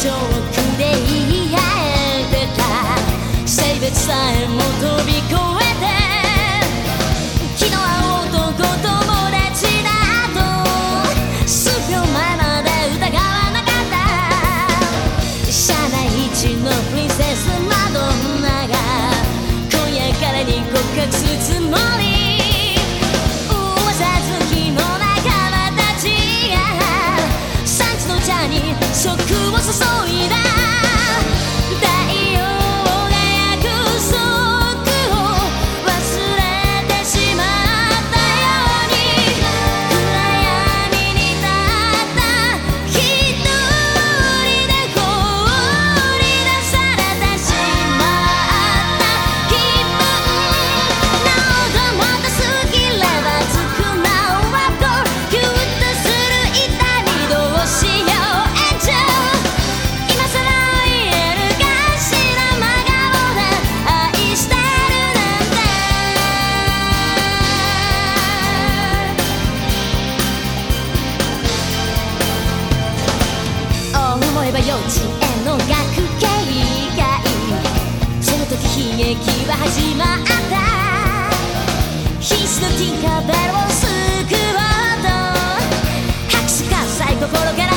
don't 幼稚園の学芸会その時悲劇は始まった。必死のティンカーベルを救おう？と拍手喝采心が